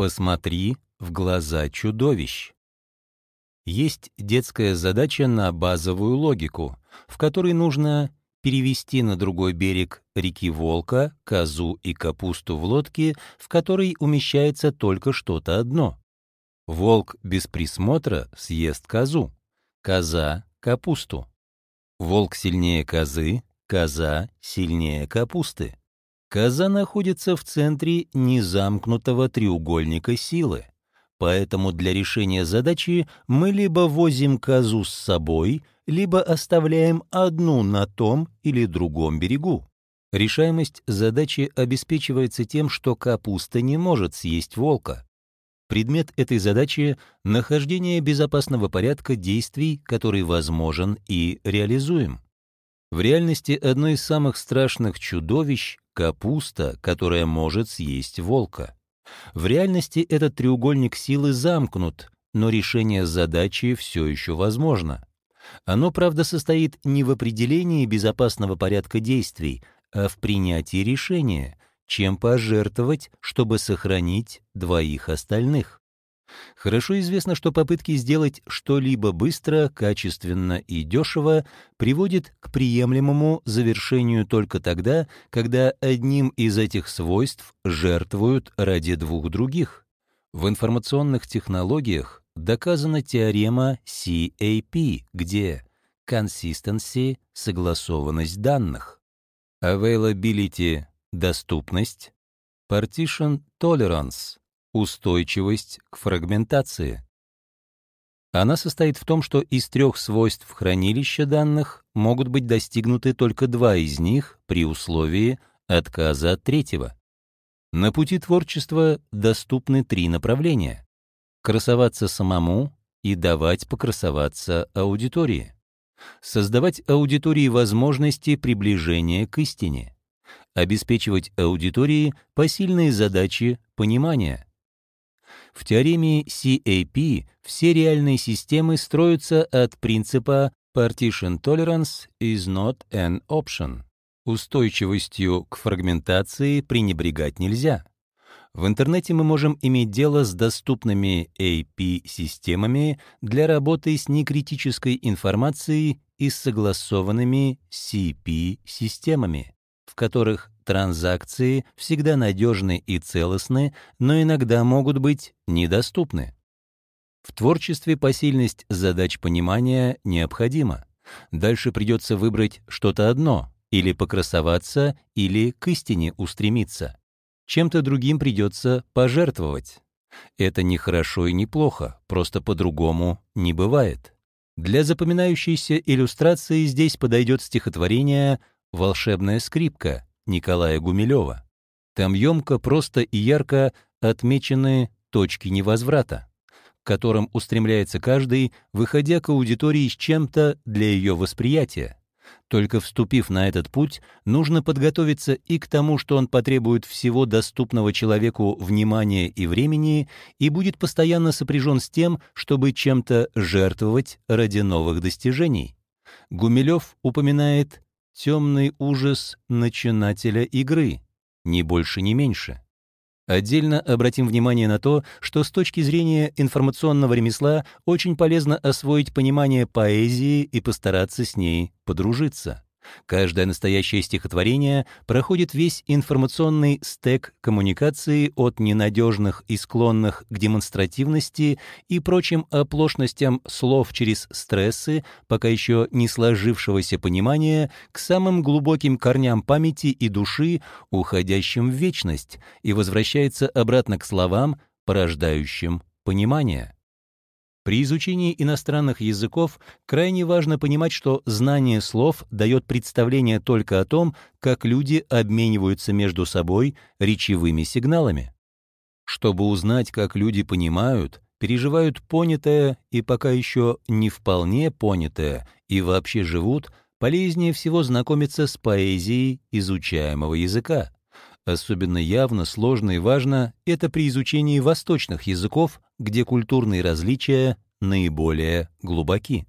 Посмотри в глаза чудовищ. Есть детская задача на базовую логику, в которой нужно перевести на другой берег реки Волка, козу и капусту в лодке, в которой умещается только что-то одно. Волк без присмотра съест козу, коза — капусту. Волк сильнее козы, коза сильнее капусты. Коза находится в центре незамкнутого треугольника силы. Поэтому для решения задачи мы либо возим козу с собой, либо оставляем одну на том или другом берегу. Решаемость задачи обеспечивается тем, что капуста не может съесть волка. Предмет этой задачи — нахождение безопасного порядка действий, который возможен и реализуем. В реальности одно из самых страшных чудовищ — капуста, которая может съесть волка. В реальности этот треугольник силы замкнут, но решение задачи все еще возможно. Оно, правда, состоит не в определении безопасного порядка действий, а в принятии решения, чем пожертвовать, чтобы сохранить двоих остальных. Хорошо известно, что попытки сделать что-либо быстро, качественно и дешево приводят к приемлемому завершению только тогда, когда одним из этих свойств жертвуют ради двух других. В информационных технологиях доказана теорема CAP, где consistency — согласованность данных, availability — доступность, partition tolerance устойчивость к фрагментации. Она состоит в том, что из трех свойств хранилища данных могут быть достигнуты только два из них при условии отказа от третьего. На пути творчества доступны три направления — красоваться самому и давать покрасоваться аудитории, создавать аудитории возможности приближения к истине, обеспечивать аудитории посильные задачи понимания — в теореме CAP все реальные системы строятся от принципа Partition Tolerance is not an option. Устойчивостью к фрагментации пренебрегать нельзя. В интернете мы можем иметь дело с доступными AP-системами для работы с некритической информацией и согласованными CP-системами, в которых Транзакции всегда надежны и целостны, но иногда могут быть недоступны. В творчестве посильность задач понимания необходима. Дальше придется выбрать что-то одно, или покрасоваться, или к истине устремиться. Чем-то другим придется пожертвовать. Это не хорошо и не плохо, просто по-другому не бывает. Для запоминающейся иллюстрации здесь подойдет стихотворение «Волшебная скрипка» Николая Гумилева. Там емко, просто и ярко отмечены точки невозврата, к которым устремляется каждый, выходя к аудитории с чем-то для ее восприятия. Только вступив на этот путь, нужно подготовиться и к тому, что он потребует всего доступного человеку внимания и времени и будет постоянно сопряжен с тем, чтобы чем-то жертвовать ради новых достижений. Гумилев упоминает темный ужас начинателя игры, ни больше, ни меньше. Отдельно обратим внимание на то, что с точки зрения информационного ремесла очень полезно освоить понимание поэзии и постараться с ней подружиться. Каждое настоящее стихотворение проходит весь информационный стек коммуникации от ненадежных и склонных к демонстративности и прочим оплошностям слов через стрессы, пока еще не сложившегося понимания, к самым глубоким корням памяти и души, уходящим в вечность, и возвращается обратно к словам, порождающим понимание. При изучении иностранных языков крайне важно понимать, что знание слов дает представление только о том, как люди обмениваются между собой речевыми сигналами. Чтобы узнать, как люди понимают, переживают понятое и пока еще не вполне понятое и вообще живут, полезнее всего знакомиться с поэзией изучаемого языка. Особенно явно, сложно и важно это при изучении восточных языков, где культурные различия наиболее глубоки.